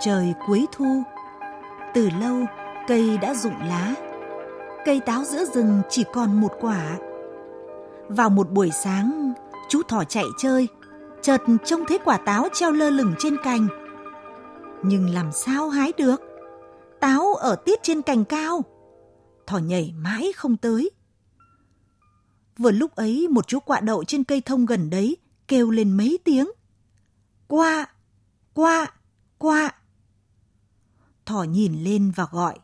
trời cuối thu. Từ lâu, cây đã rụng lá. Cây táo giữa rừng chỉ còn một quả. Vào một buổi sáng, chú thỏ chạy chơi, chợt trông thấy quả táo treo lơ lửng trên cành. Nhưng làm sao hái được? Táo ở tiết trên cành cao. Thỏ nhảy mãi không tới. Vừa lúc ấy một chú quạ đậu trên cây thông gần đấy kêu lên mấy tiếng. Qua, qua, qua. Thỏ nhìn lên và gọi.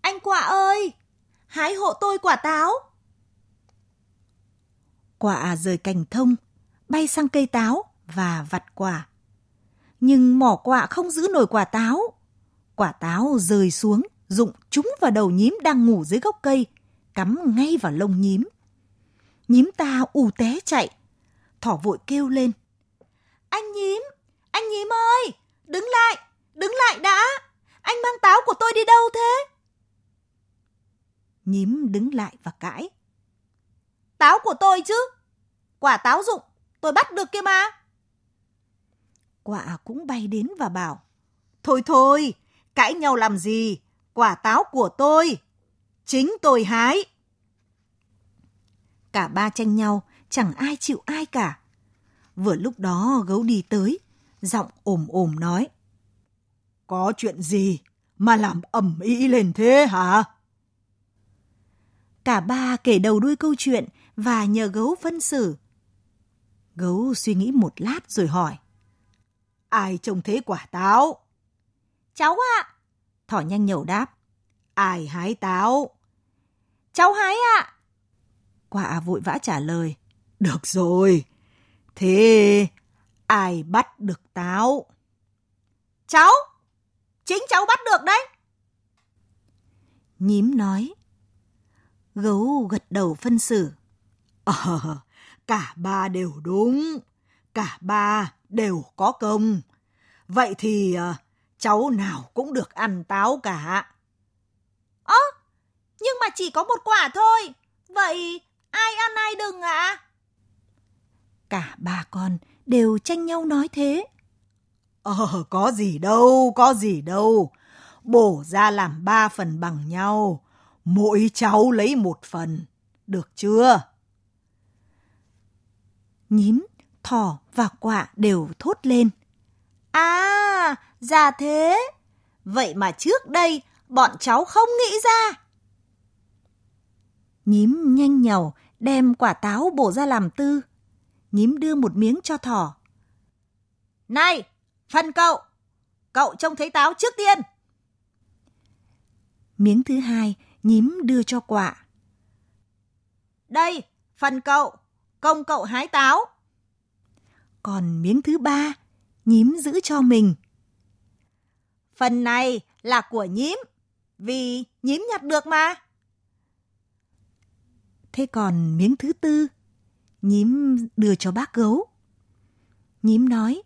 Anh quạ ơi, hái hộ tôi quả táo. Quạ rời cành thông, bay sang cây táo và vặt quả. Nhưng mỏ quạ không giữ nổi quả táo. Quả táo rơi xuống, rụng trúng vào đầu nhím đang ngủ dưới gốc cây, cắm ngay vào lông nhím. Nhím ta ù té chạy. Thỏ vội kêu lên. Anh nhím, anh nhím ơi, đứng lại, đứng lại đã. Anh mang táo của tôi đi đâu thế? Nhím đứng lại và cãi. Táo của tôi chứ. Quả táo rụng, tôi bắt được kia mà. Quạ cũng bay đến và bảo. Thôi thôi, cãi nhau làm gì? Quả táo của tôi. Chính tôi hái. Cả ba tranh nhau, chẳng ai chịu ai cả. Vừa lúc đó gấu đi tới, giọng ồm ồm nói. Có chuyện gì mà làm ầm ĩ lên thế hả? Cả ba kể đầu đuôi câu chuyện và nhờ gấu phân xử. Gấu suy nghĩ một lát rồi hỏi. Ai trông thế quả táo? Cháu ạ. À. Thỏ nhanh nhẩu đáp. Ai hái táo? Cháu hái ạ. À. Quả vội vã trả lời. Được rồi. Thế ai bắt được táo? Cháu. Chính cháu bắt được đấy. Nhím nói. Gấu gật đầu phân xử. Ờ, cả ba đều đúng. Cả ba đều có công. Vậy thì uh, cháu nào cũng được ăn táo cả. Ơ, nhưng mà chỉ có một quả thôi. Vậy ai ăn ai đừng ạ? À? Cả ba con đều tranh nhau nói thế. Ờ, có gì đâu, có gì đâu. Bổ ra làm ba phần bằng nhau. Mỗi cháu lấy một phần. Được chưa? Nhím, thỏ và quạ đều thốt lên. À, ra thế. Vậy mà trước đây bọn cháu không nghĩ ra. Nhím nhanh nhàu đem quả táo bổ ra làm tư. Nhím đưa một miếng cho thỏ. Này, phần cậu, cậu trông thấy táo trước tiên. Miếng thứ hai, nhím đưa cho quạ. Đây, phần cậu, công cậu hái táo. Còn miếng thứ ba, nhím giữ cho mình. Phần này là của nhím, vì nhím nhặt được mà. Thế còn miếng thứ tư, nhím đưa cho bác gấu. Nhím nói,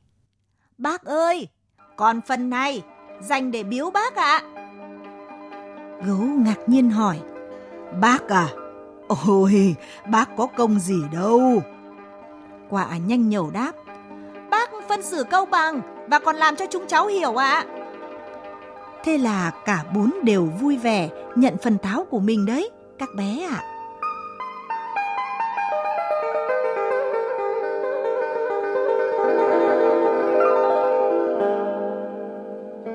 Bác ơi, còn phần này dành để biếu bác ạ. À. Gấu ngạc nhiên hỏi, Bác à? Ôi, bác có công gì đâu. Quả nhanh nhẩu đáp, Bác phân xử câu bằng và còn làm cho chúng cháu hiểu ạ. À. Thế là cả bốn đều vui vẻ nhận phần táo của mình đấy, các bé ạ. À.